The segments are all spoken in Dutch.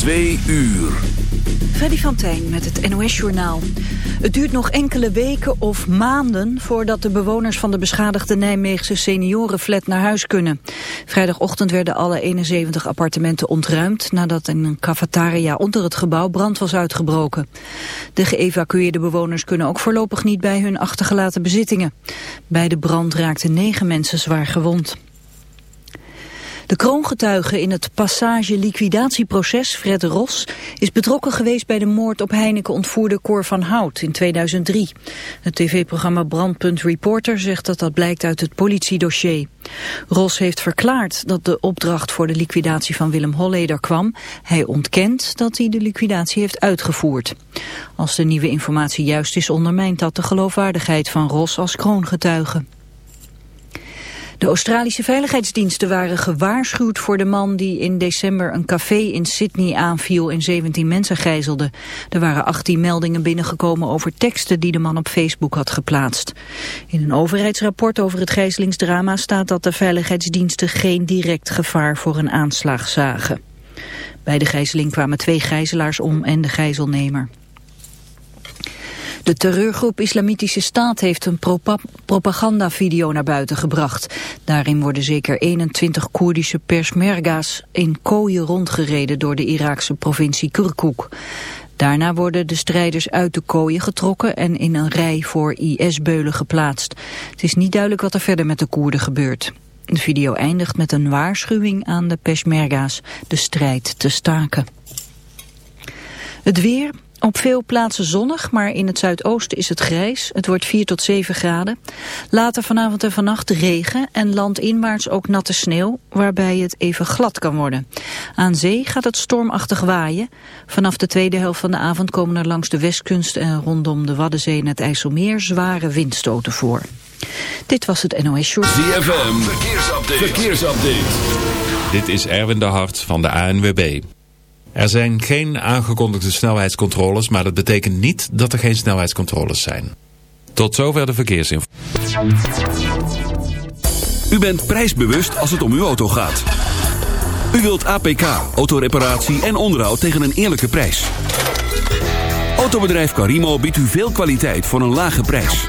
Twee uur. Freddy van Tijn met het NOS-journaal. Het duurt nog enkele weken of maanden voordat de bewoners van de beschadigde Nijmeegse seniorenflat naar huis kunnen. Vrijdagochtend werden alle 71 appartementen ontruimd nadat in een cafetaria onder het gebouw brand was uitgebroken. De geëvacueerde bewoners kunnen ook voorlopig niet bij hun achtergelaten bezittingen. Bij de brand raakten negen mensen zwaar gewond. De kroongetuige in het passage-liquidatieproces, Fred Ros, is betrokken geweest bij de moord op Heineken ontvoerde Cor van Hout in 2003. Het tv-programma Brandpunt Reporter zegt dat dat blijkt uit het politiedossier. Ros heeft verklaard dat de opdracht voor de liquidatie van Willem Holleder kwam. Hij ontkent dat hij de liquidatie heeft uitgevoerd. Als de nieuwe informatie juist is ondermijnt dat de geloofwaardigheid van Ros als kroongetuige. De Australische veiligheidsdiensten waren gewaarschuwd voor de man die in december een café in Sydney aanviel en 17 mensen gijzelde. Er waren 18 meldingen binnengekomen over teksten die de man op Facebook had geplaatst. In een overheidsrapport over het gijzelingsdrama staat dat de veiligheidsdiensten geen direct gevaar voor een aanslag zagen. Bij de gijzeling kwamen twee gijzelaars om en de gijzelnemer. De terreurgroep Islamitische Staat heeft een propagandavideo naar buiten gebracht. Daarin worden zeker 21 Koerdische persmerga's in kooien rondgereden door de Iraakse provincie Kirkuk. Daarna worden de strijders uit de kooien getrokken en in een rij voor IS-beulen geplaatst. Het is niet duidelijk wat er verder met de Koerden gebeurt. De video eindigt met een waarschuwing aan de Peshmerga's de strijd te staken. Het weer, op veel plaatsen zonnig, maar in het zuidoosten is het grijs. Het wordt 4 tot 7 graden. Later vanavond en vannacht regen en landinwaarts ook natte sneeuw, waarbij het even glad kan worden. Aan zee gaat het stormachtig waaien. Vanaf de tweede helft van de avond komen er langs de westkust en rondom de Waddenzee en het IJsselmeer zware windstoten voor. Dit was het NOS Short. ZFM, verkeersupdate. verkeersupdate. Dit is Erwin de Hart van de ANWB. Er zijn geen aangekondigde snelheidscontroles, maar dat betekent niet dat er geen snelheidscontroles zijn. Tot zover de verkeersinformatie. U bent prijsbewust als het om uw auto gaat. U wilt APK, autoreparatie en onderhoud tegen een eerlijke prijs. Autobedrijf Carimo biedt u veel kwaliteit voor een lage prijs.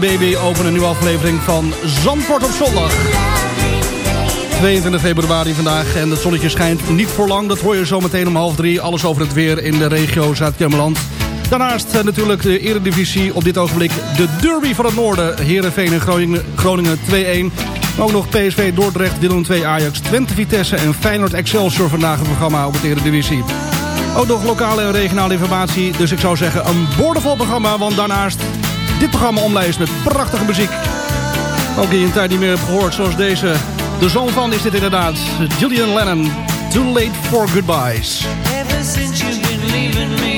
Baby over een nieuwe aflevering van Zandvoort op zondag. 22 februari vandaag en het zonnetje schijnt niet voor lang. Dat hoor je zo meteen om half drie. Alles over het weer in de regio Zuid-Kemmerland. Daarnaast eh, natuurlijk de eredivisie. Op dit ogenblik de derby van het noorden. Herenveen en Groningen, Groningen 2-1. Ook nog PSV Dordrecht, Willem 2 Ajax, Twente Vitesse en Feyenoord Excelsior vandaag een programma op het eredivisie. Ook nog lokale en regionale informatie. Dus ik zou zeggen een boordevol programma, want daarnaast dit programma omlijst met prachtige muziek. Ook die een tijd niet meer hebt gehoord, zoals deze. De zoon van is dit inderdaad, Julian Lennon. Too late for goodbyes. Ever since you've been leaving me.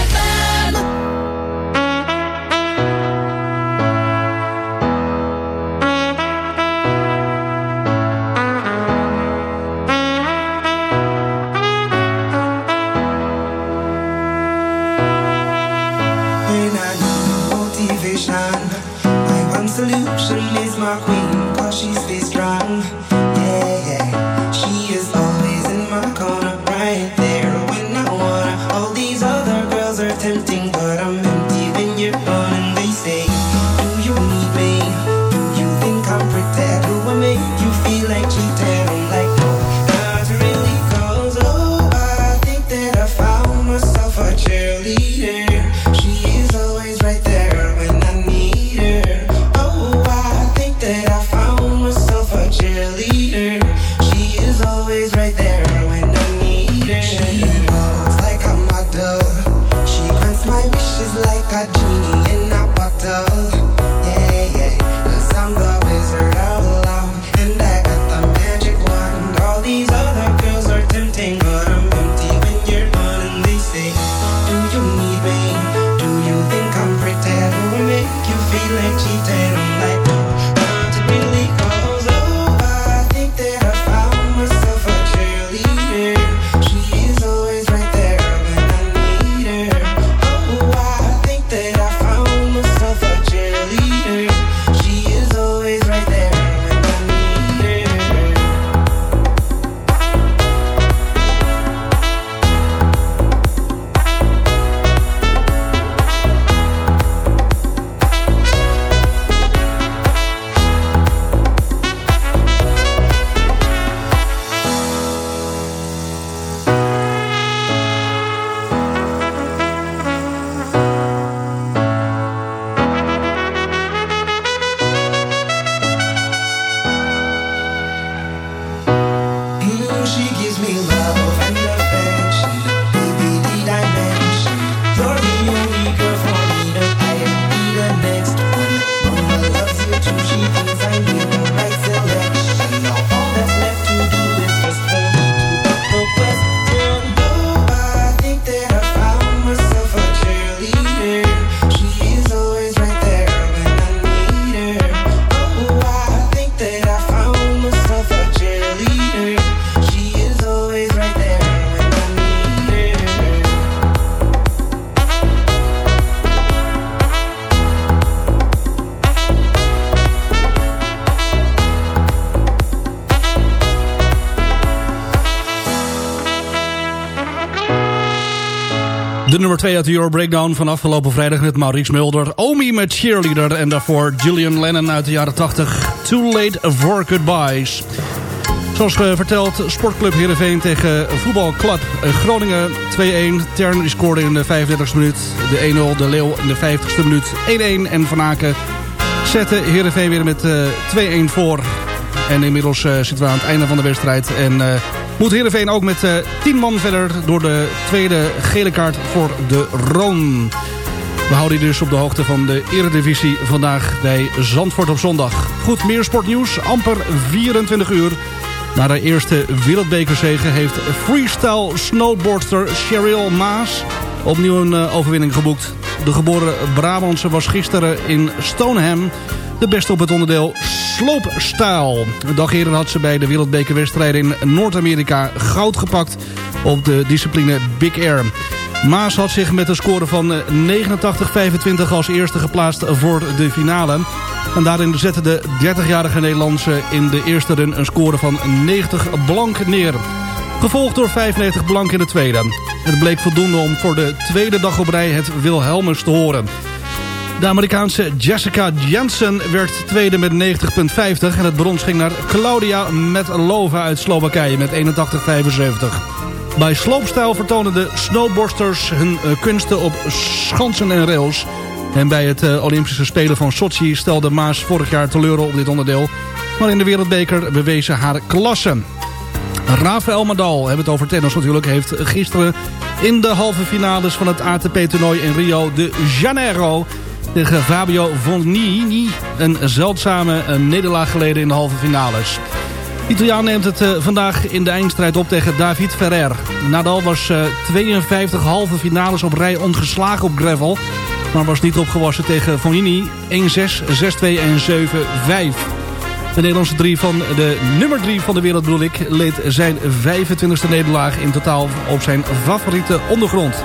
Nummer 2 uit de Euro Breakdown van afgelopen vrijdag met Maurice Mulder. Omi met Cheerleader en daarvoor Julian Lennon uit de jaren 80. Too Late for Goodbyes. Zoals uh, verteld, Sportclub Heerenveen tegen voetbalclub Groningen 2-1. Tern scoorde in de 35e minuut. De 1-0, de Leeuw in de 50e minuut 1-1. En Van Aken zette Heerenveen weer met uh, 2-1 voor. En inmiddels zitten we aan het einde van de wedstrijd. En moet Heerenveen ook met uh, 10 man verder door de tweede gele kaart voor de Roon. We houden je dus op de hoogte van de Eredivisie vandaag bij Zandvoort op zondag. Goed, meer sportnieuws. Amper 24 uur. Na de eerste wereldbekerzege heeft freestyle snowboardster Cheryl Maas opnieuw een uh, overwinning geboekt. De geboren Brabantse was gisteren in Stoneham de beste op het onderdeel slopestyle. Een dag eerder had ze bij de wereldbekerwedstrijden in Noord-Amerika goud gepakt op de discipline Big Air. Maas had zich met een score van 89-25 als eerste geplaatst voor de finale. En daarin zette de 30-jarige Nederlandse in de eerste run een score van 90 blank neer. Gevolgd door 95 blank in de tweede. Het bleek voldoende om voor de tweede dag op rij het Wilhelmus te horen. De Amerikaanse Jessica Jensen werd tweede met 90,50. En het brons ging naar Claudia Metlova uit Slowakije met 81,75. Bij slopestyle vertonen de snowboarders hun kunsten op schansen en rails. En bij het uh, Olympische Spelen van Sochi stelde Maas vorig jaar teleur op dit onderdeel. Maar in de wereldbeker bewezen haar klasse. Rafael Nadal, hebben het over tennis natuurlijk, heeft gisteren in de halve finales van het ATP-toernooi in Rio de Janeiro tegen Fabio Fognini een zeldzame nederlaag geleden in de halve finales. Italiaan neemt het uh, vandaag in de eindstrijd op tegen David Ferrer. Nadal was uh, 52 halve finales op rij ongeslagen op gravel maar was niet opgewassen tegen Fognini 1-6, 6-2 en 7-5. De Nederlandse drie van de nummer 3 van de wereld bedoel ik... leed zijn 25e nederlaag in totaal op zijn favoriete ondergrond.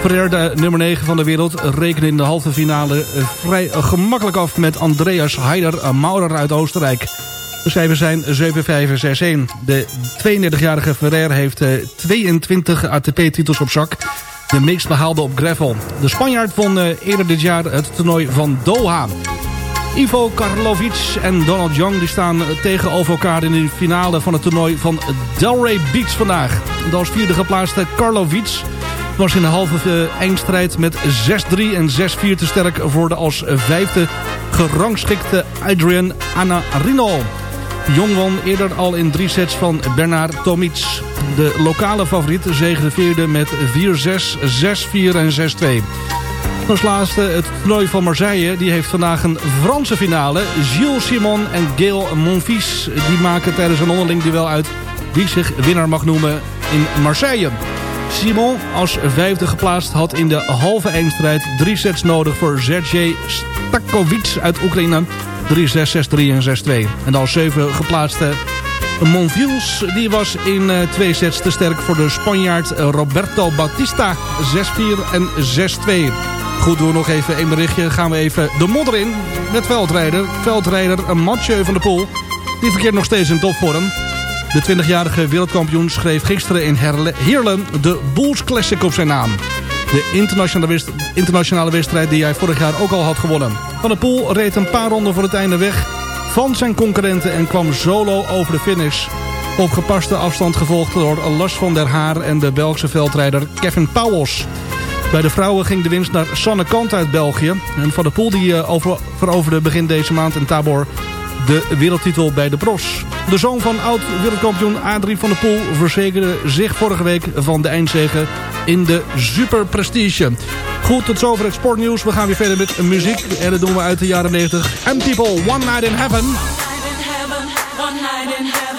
Ferrer, de nummer 9 van de wereld, rekende in de halve finale vrij gemakkelijk af met Andreas Heider Maurer uit Oostenrijk. De cijfers zijn 7-5 en 6-1. De 32-jarige Ferrer heeft 22 ATP-titels op zak de meest behaalde op gravel. De Spanjaard won eerder dit jaar het toernooi van Doha. Ivo Karlovic en Donald Young die staan tegenover elkaar in de finale van het toernooi van Delray Beach vandaag. De als vierde geplaatste Karlovic was in de halve uh, eindstrijd met 6-3 en 6-4 te sterk voor de als vijfde gerangschikte Adrian Anarino. Jong won eerder al in drie sets van Bernard Tomic. De lokale favoriet zegende met 4-6, 6-4 en 6-2. Als laatste het toernooi van Marseille. Die heeft vandaag een Franse finale. Gilles Simon en Gail Monfils. Die maken tijdens een onderling duel uit wie zich winnaar mag noemen in Marseille. Simon als vijfde geplaatst had in de halve eindstrijd drie sets nodig voor Sergej Stakovic uit Oekraïne. 3-6, 6-3 en 6-2. En als zeven geplaatste Monvils, die was in uh, twee sets te sterk voor de Spanjaard Roberto Bautista. 6-4 en 6-2. Goed, doen we nog even één berichtje. Gaan we even de modder in met veldrijder. Veldrijder Mathieu van der Poel. Die verkeert nog steeds in topvorm. De 20-jarige wereldkampioen schreef gisteren in Heerlen de Bulls Classic op zijn naam. De internationale, wedstrijd die hij vorig jaar ook al had gewonnen. Van der Poel reed een paar ronden voor het einde weg van zijn concurrenten en kwam solo over de finish. Op gepaste afstand gevolgd door Lars van der Haar en de Belgische veldrijder Kevin Pauwels. Bij de vrouwen ging de winst naar Sanne Kant uit België. En Van der Poel die over, veroverde begin deze maand in Tabor de wereldtitel bij de pros. De zoon van oud-wereldkampioen Adrie van der Poel verzekerde zich vorige week van de eindzege in de Super Prestige. Goed, tot zover het sportnieuws. We gaan weer verder met muziek. En dat doen we uit de jaren 90. And People, One Night in Heaven. One night in heaven, one night in heaven.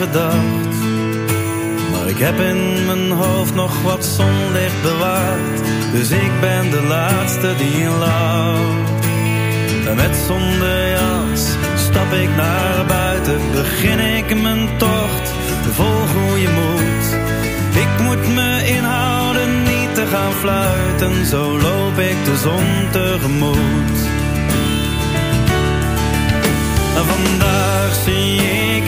Gedacht. Maar ik heb in mijn hoofd nog wat zonlicht bewaard. Dus ik ben de laatste die lacht. En met zonder jas stap ik naar buiten. Begin ik mijn tocht, vol goede moed. Ik moet me inhouden, niet te gaan fluiten. Zo loop ik de zon tegemoet. En vandaag zie ik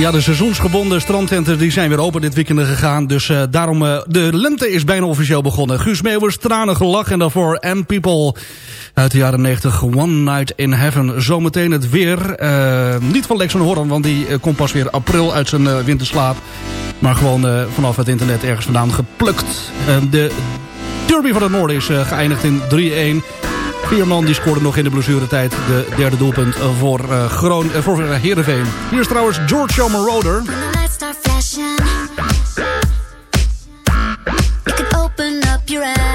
Ja, de seizoensgebonden strandtenten die zijn weer open dit weekend gegaan. Dus eh, daarom, eh, de lente is bijna officieel begonnen. Guus Meeuwers, tranen gelach en daarvoor And People uit de jaren 90. One Night in Heaven. Zometeen het weer. Eh, niet van Lex van Horn, want die komt pas weer april uit zijn winterslaap. Maar gewoon vanaf het internet ergens vandaan geplukt. De Derby van het Noorden is geëindigd in 3-1. Vierman die scoorde nog in de blessuretijd de derde doelpunt voor, uh, Groon, uh, voor Heerenveen. Hier is trouwens George Roder. When the lights start flashing, you open up your.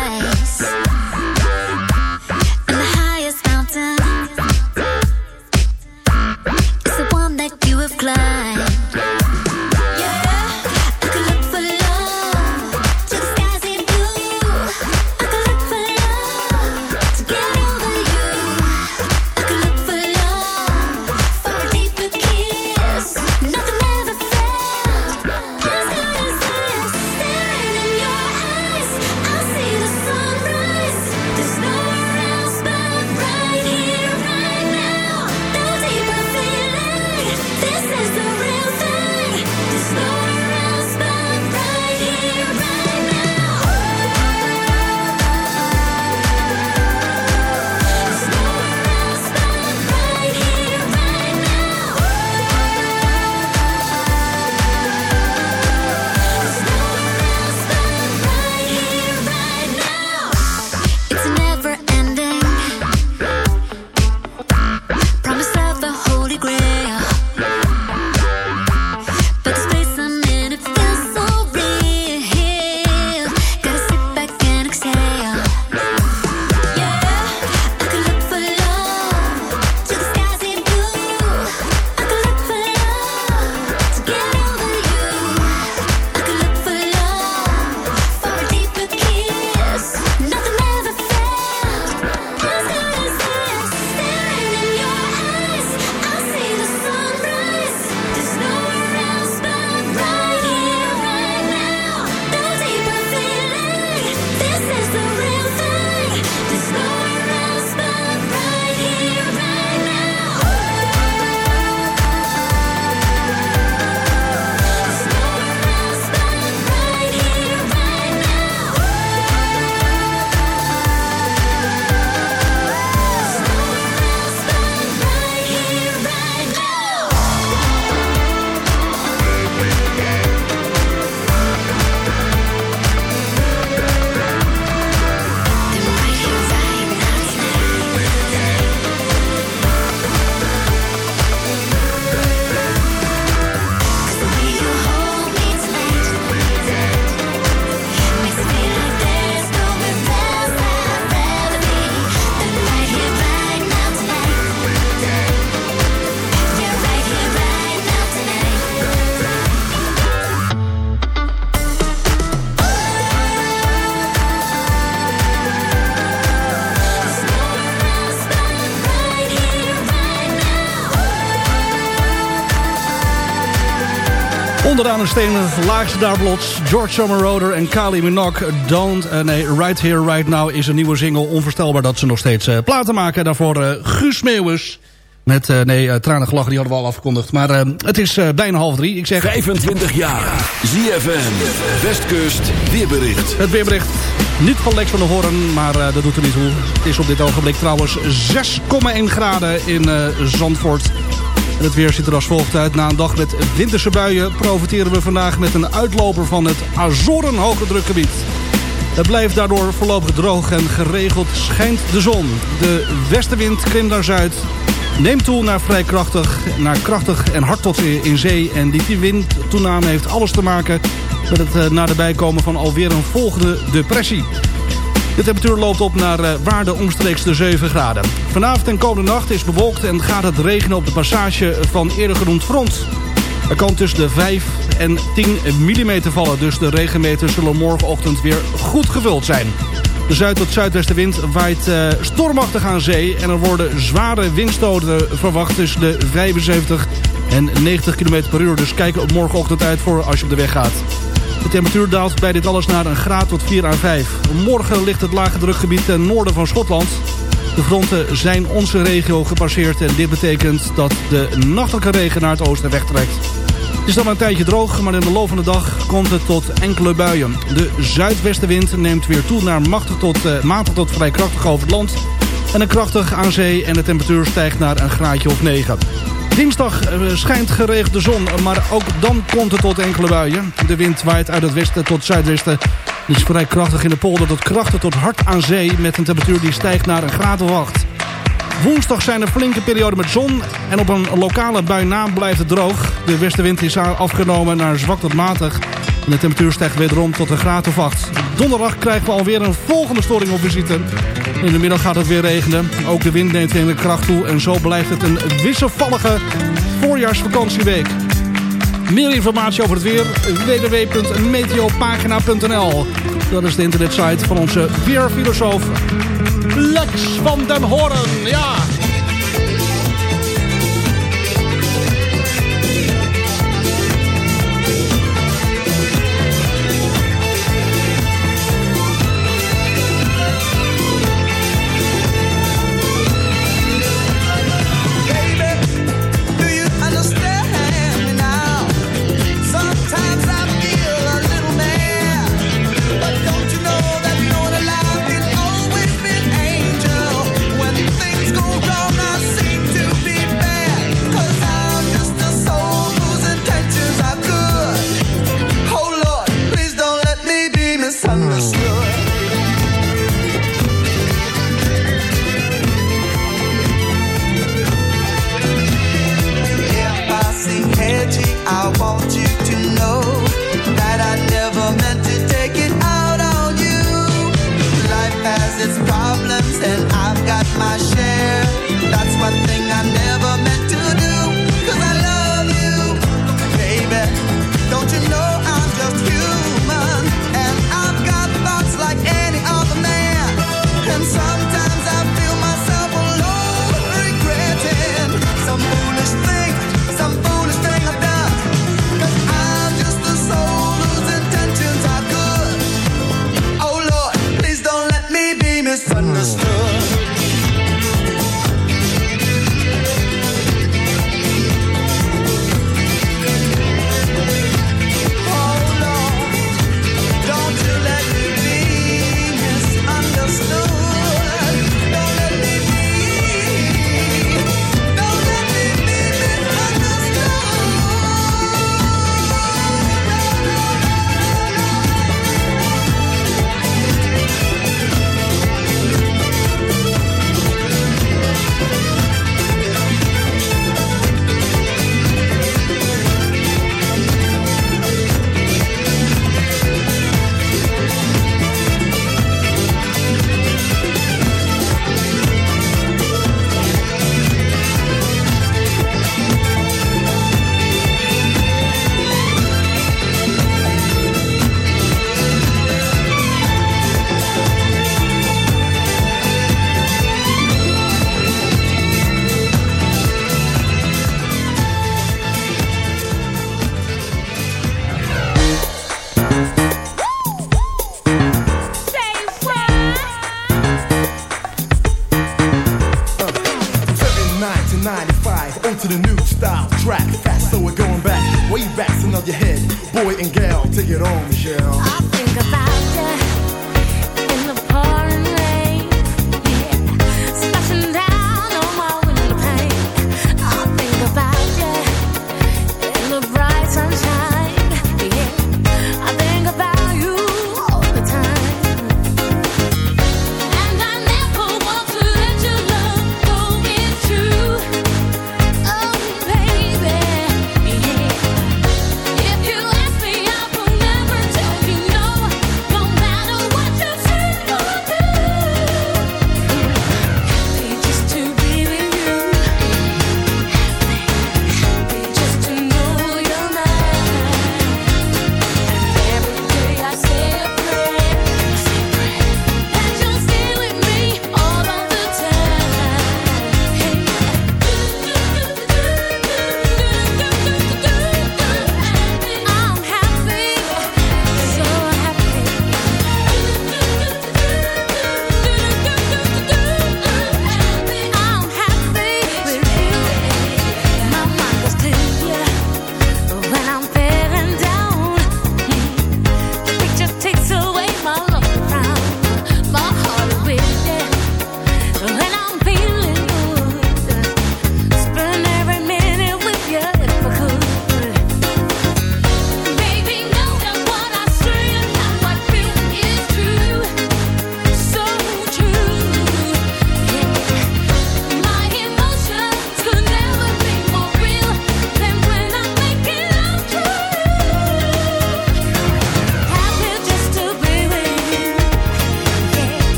Onderaan een steen laagste daar plots. George Summer Roder en Kali Minogue. Don't, eh, nee, Right Here, Right Now is een nieuwe single. Onvoorstelbaar dat ze nog steeds eh, platen maken. Daarvoor eh, Guus Meeuwis. Met, nee, uh, tranen gelachen, die hadden we al afgekondigd. Maar het is bijna half drie. Ik zeg... 25 jaar. ZFM. Westkust. Weerbericht. Het weerbericht niet van Lex van der Hoorn, maar dat doet er niet toe. Het is op dit ogenblik trouwens 6,1 graden in Zandvoort. En het weer ziet er als volgt uit. Na een dag met winterse buien profiteren we vandaag met een uitloper van het Azoren hoge drukgebied. Het blijft daardoor voorlopig droog en geregeld schijnt de zon. De westenwind klimt naar zuid, neemt toe naar vrij krachtig, naar krachtig en hard tot in zee. En die windtoename heeft alles te maken met het eh, naderbij komen van alweer een volgende depressie. De temperatuur loopt op naar uh, waarde omstreeks de 7 graden. Vanavond en komende nacht is bewolkt en gaat het regenen op de passage van eerder genoemd front. Er kan tussen de 5 en 10 mm vallen, dus de regenmeters zullen morgenochtend weer goed gevuld zijn. De zuid- tot zuidwestenwind waait uh, stormachtig aan zee en er worden zware windstoten verwacht tussen de 75 en 90 km per uur. Dus kijk op morgenochtend uit voor als je op de weg gaat. De temperatuur daalt bij dit alles naar een graad tot 4 à 5. Morgen ligt het lage drukgebied ten noorden van Schotland. De fronten zijn onze regio gepasseerd en dit betekent dat de nachtelijke regen naar het oosten wegtrekt. Het is dan een tijdje droog, maar in de loop van de dag komt het tot enkele buien. De zuidwestenwind neemt weer toe naar machtig tot, uh, matig tot vrij krachtig over het land. En een krachtig aan zee en de temperatuur stijgt naar een graadje of 9. Dinsdag eh, schijnt geregeld de zon, maar ook dan komt het tot enkele buien. De wind waait uit het westen tot zuidwesten. Het is vrij krachtig in de polder tot krachtig tot hard aan zee... met een temperatuur die stijgt naar een graad of 8. Woensdag zijn er flinke perioden met zon en op een lokale bui na blijft het droog. De westenwind is afgenomen naar zwak tot matig. De temperatuur stijgt wederom tot een graad of 8. Donderdag krijgen we alweer een volgende storing op visite. In de middag gaat het weer regenen. Ook de wind neemt in de kracht toe. En zo blijft het een wisselvallige voorjaarsvakantieweek. Meer informatie over het weer www.meteopagina.nl Dat is de internetsite van onze weerfilosoof Lex van den Hoorn. Ja,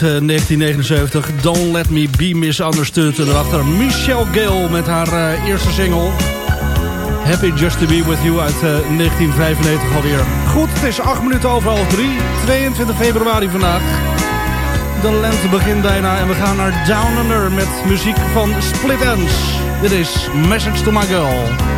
1979. Don't Let Me Be Misunderstood. En daarachter Michelle Gill met haar eh, eerste single. Happy Just To Be With You uit eh, 1995 alweer. Goed, het is 8 minuten over half 3. 22 februari vandaag. De lente begint bijna en we gaan naar Down Under met muziek van Split Ends. Dit is Message To My Girl.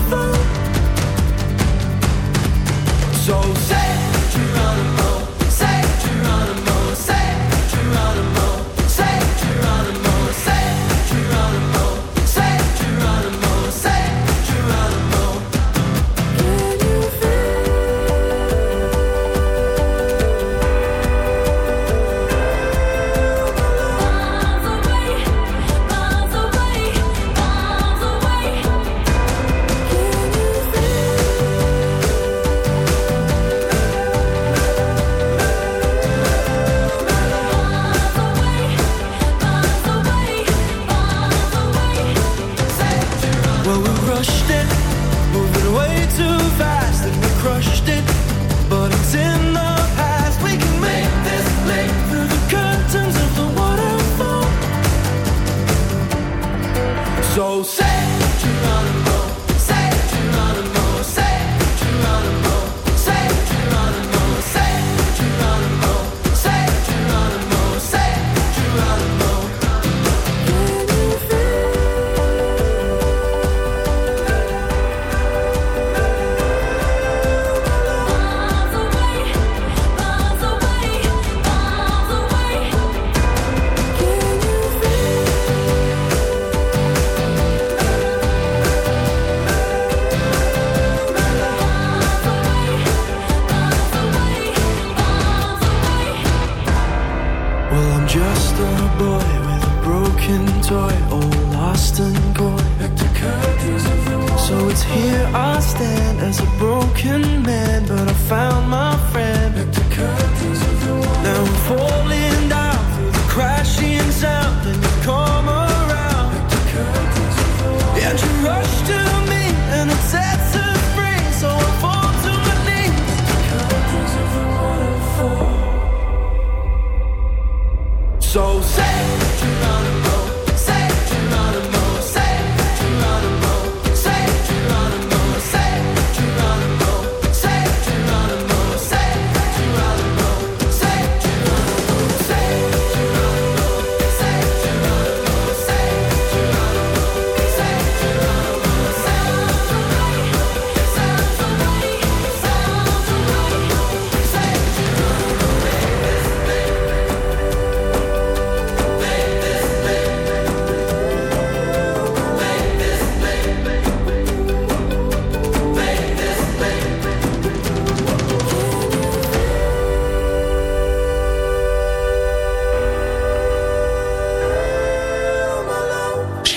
So say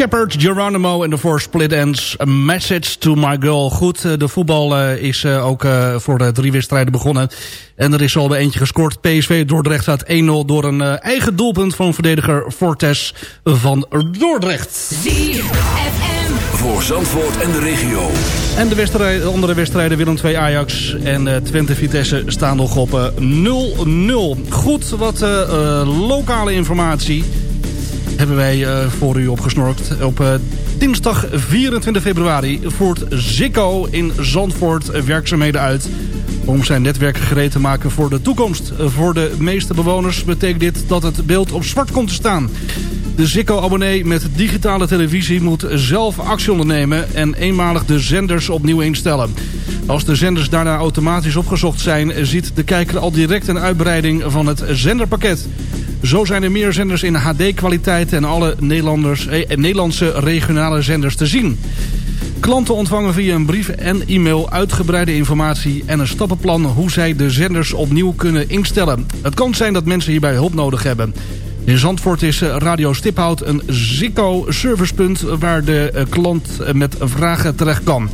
Shepard, Geronimo en de Four Split Ends. A message to my girl. Goed, eh, de voetbal eh, is eh, ook voor de drie wedstrijden begonnen. En er is al bij eentje gescoord. PSV Dordrecht staat 1-0 door een eigen doelpunt van verdediger Fortes van Dordrecht. Voor Zandvoort en de regio. En de wedstrijd, andere wedstrijden Willem 2 Ajax en Twente Vitesse staan nog op eh, 0-0. Goed, wat lokale informatie hebben wij eh, voor u opgesnorkt. Op eh, dinsdag 24 februari voert Zikko in Zandvoort werkzaamheden uit... om zijn netwerk gereed te maken voor de toekomst. Voor de meeste bewoners betekent dit dat het beeld op zwart komt te staan. De Zikko-abonnee met digitale televisie moet zelf actie ondernemen... en eenmalig de zenders opnieuw instellen. Als de zenders daarna automatisch opgezocht zijn... ziet de kijker al direct een uitbreiding van het zenderpakket. Zo zijn er meer zenders in HD-kwaliteit... en alle Nederlanders, eh, Nederlandse regionale zenders te zien. Klanten ontvangen via een brief en e-mail uitgebreide informatie en een stappenplan hoe zij de zenders opnieuw kunnen instellen. Het kan zijn dat mensen hierbij hulp nodig hebben. In Zandvoort is eh, Radio Stiphout een Zikko-servicepunt waar de eh, klant eh, met vragen terecht kan.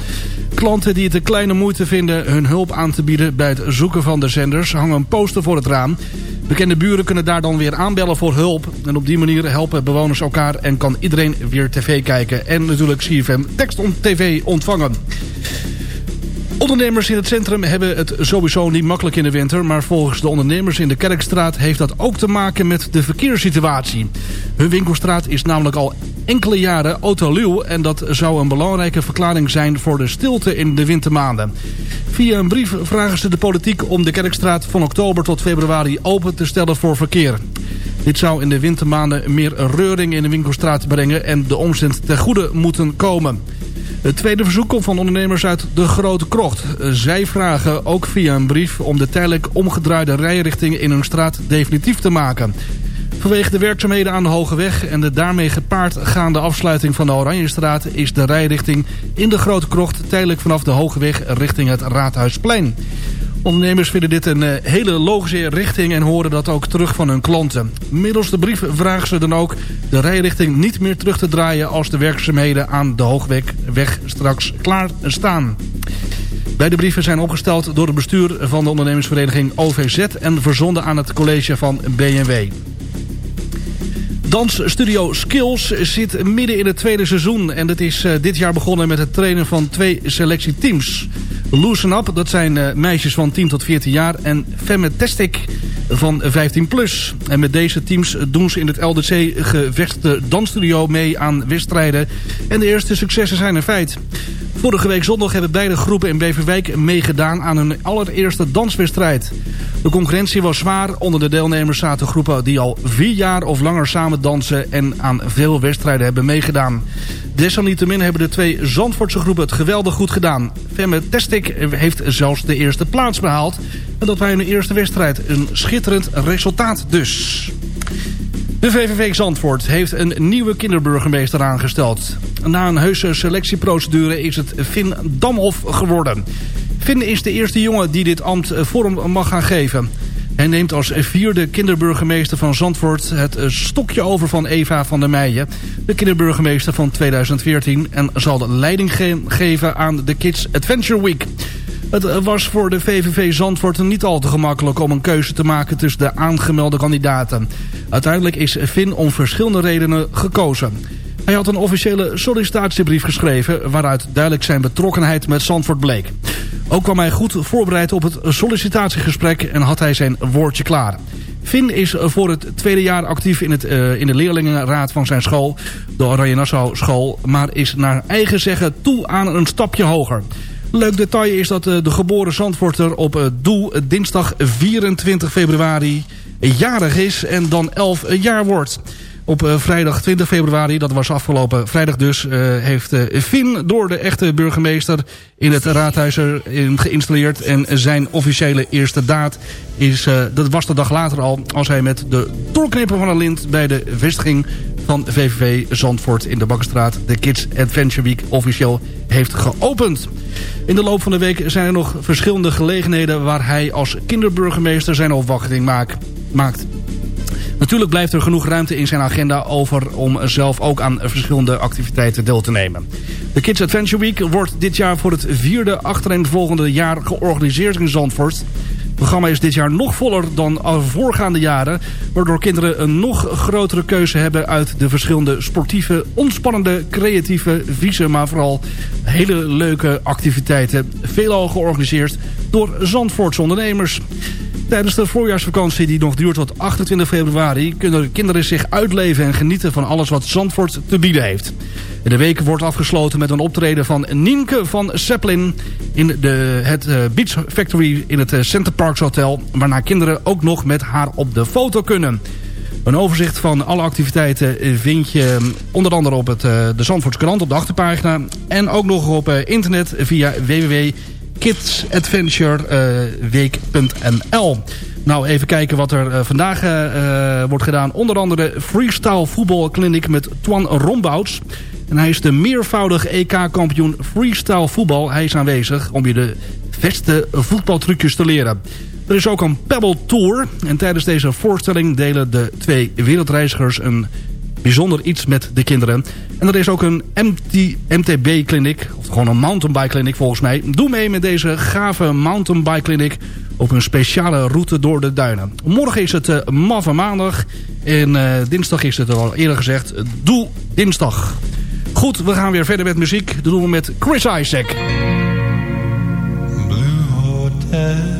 Klanten die het een kleine moeite vinden hun hulp aan te bieden bij het zoeken van de zenders hangen een poster voor het raam. Bekende buren kunnen daar dan weer aanbellen voor hulp. En op die manier helpen bewoners elkaar en kan iedereen weer tv kijken. En natuurlijk CFM tekst op tv ontvangen. Ondernemers in het centrum hebben het sowieso niet makkelijk in de winter... maar volgens de ondernemers in de Kerkstraat heeft dat ook te maken met de verkeerssituatie. Hun winkelstraat is namelijk al enkele jaren autoluw... en dat zou een belangrijke verklaring zijn voor de stilte in de wintermaanden. Via een brief vragen ze de politiek om de Kerkstraat van oktober tot februari open te stellen voor verkeer. Dit zou in de wintermaanden meer reuring in de winkelstraat brengen... en de omzet ten goede moeten komen. Het tweede verzoek komt van ondernemers uit de Grote Krocht. Zij vragen ook via een brief om de tijdelijk omgedraaide rijrichting in hun straat definitief te maken. Vanwege de werkzaamheden aan de Hoge Weg en de daarmee gepaard gaande afsluiting van de Oranjestraat... is de rijrichting in de Grote Krocht tijdelijk vanaf de Hoge Weg richting het Raadhuisplein. Ondernemers vinden dit een eh, hele logische richting en horen dat ook terug van hun klanten. Middels de brief vragen ze dan ook de rijrichting niet meer terug te draaien als de werkzaamheden aan de Hoogweg weg straks klaar staan. Beide brieven zijn opgesteld door het bestuur van de ondernemersvereniging OVZ en verzonden aan het college van BMW. Dansstudio Skills zit midden in het tweede seizoen. En dat is uh, dit jaar begonnen met het trainen van twee selectieteams. Loosen Up, dat zijn uh, meisjes van 10 tot 14 jaar. En Femetastic van 15 plus. En met deze teams doen ze in het LDC gevestigde dansstudio mee aan wedstrijden. En de eerste successen zijn een feit. Vorige week zondag hebben beide groepen in Beverwijk meegedaan aan hun allereerste danswedstrijd. De concurrentie was zwaar. Onder de deelnemers zaten groepen die al vier jaar of langer samen dansen en aan veel wedstrijden hebben meegedaan. Desalniettemin hebben de twee Zandvoortse groepen het geweldig goed gedaan. Femme Testik heeft zelfs de eerste plaats behaald. En dat bij hun eerste wedstrijd. Een schitterend resultaat dus. De VVV Zandvoort heeft een nieuwe kinderburgemeester aangesteld. Na een heuse selectieprocedure is het Finn Damhoff geworden. Finn is de eerste jongen die dit ambt vorm mag gaan geven. Hij neemt als vierde kinderburgemeester van Zandvoort het stokje over van Eva van der Meijen, de kinderburgemeester van 2014, en zal de leiding ge geven aan de Kids Adventure Week. Het was voor de VVV Zandvoort niet al te gemakkelijk om een keuze te maken tussen de aangemelde kandidaten. Uiteindelijk is Finn om verschillende redenen gekozen. Hij had een officiële sollicitatiebrief geschreven... waaruit duidelijk zijn betrokkenheid met Zandvoort bleek. Ook kwam hij goed voorbereid op het sollicitatiegesprek... en had hij zijn woordje klaar. Finn is voor het tweede jaar actief in, het, uh, in de leerlingenraad van zijn school... de Oranje Nassau school... maar is naar eigen zeggen toe aan een stapje hoger. Leuk detail is dat uh, de geboren Zandvoorter op uh, Doel dinsdag 24 februari jarig is... en dan 11 jaar wordt... Op uh, vrijdag 20 februari, dat was afgelopen vrijdag dus... Uh, heeft uh, Finn door de echte burgemeester in het raadhuis erin geïnstalleerd. En zijn officiële eerste daad is, dat was de dag later al... als hij met de doorknippen van een lint bij de vestiging van VVV Zandvoort in de Bakkenstraat... de Kids Adventure Week officieel heeft geopend. In de loop van de week zijn er nog verschillende gelegenheden... waar hij als kinderburgemeester zijn opwachting maak, maakt. Natuurlijk blijft er genoeg ruimte in zijn agenda over om zelf ook aan verschillende activiteiten deel te nemen. De Kids Adventure Week wordt dit jaar voor het vierde achtereenvolgende jaar georganiseerd in Zandvoort. Het programma is dit jaar nog voller dan voorgaande jaren... waardoor kinderen een nog grotere keuze hebben uit de verschillende sportieve, ontspannende, creatieve, vieze... maar vooral hele leuke activiteiten. Veelal georganiseerd door Zandvoortse ondernemers. Tijdens de voorjaarsvakantie die nog duurt tot 28 februari... kunnen de kinderen zich uitleven en genieten van alles wat Zandvoort te bieden heeft. De week wordt afgesloten met een optreden van Nienke van Zeppelin... in de, het uh, Beach Factory in het uh, Center Hotel... waarna kinderen ook nog met haar op de foto kunnen. Een overzicht van alle activiteiten vind je onder andere op het, uh, de Zandvoorts krant op de achterpagina... en ook nog op internet via www kidsadventureweek.nl. Nou, even kijken wat er uh, vandaag wordt gedaan. Onder andere freestyle voetbalclinic met Twan Rombouts. En hij is de meervoudig EK-kampioen freestyle voetbal. Hij is aanwezig om je de beste voetbaltrucjes te leren. Er is ook een Pebble Tour. En tijdens deze voorstelling delen de twee wereldreizigers een bijzonder iets met de kinderen. En er is ook een MT, MTB-kliniek, of gewoon een mountainbike-kliniek volgens mij. Doe mee met deze gave mountainbike-kliniek op een speciale route door de duinen. Morgen is het uh, Maffe Maandag en uh, dinsdag is het al eerder gezegd Doe Dinsdag. Goed, we gaan weer verder met muziek. Dat doen we met Chris Isaac. Yeah.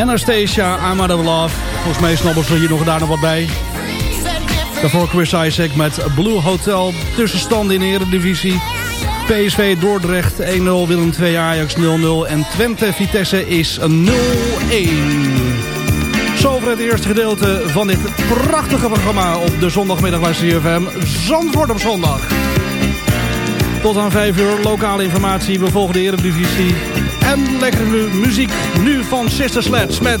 Anastasia, I'm Out Love. Volgens mij snappen ze hier nog daar nog wat bij. Daarvoor Chris Isaac met Blue Hotel. Tussenstand in de Eredivisie. PSV Dordrecht 1-0, Willem 2 Ajax 0-0 en Twente Vitesse is 0-1. Zover het eerste gedeelte van dit prachtige programma op de zondagmiddag bij CFM. Zandvoort op zondag. Tot aan 5 uur lokale informatie. We volgen de Eredivisie. En lekkere mu- muziek nu van Sister Sledge met...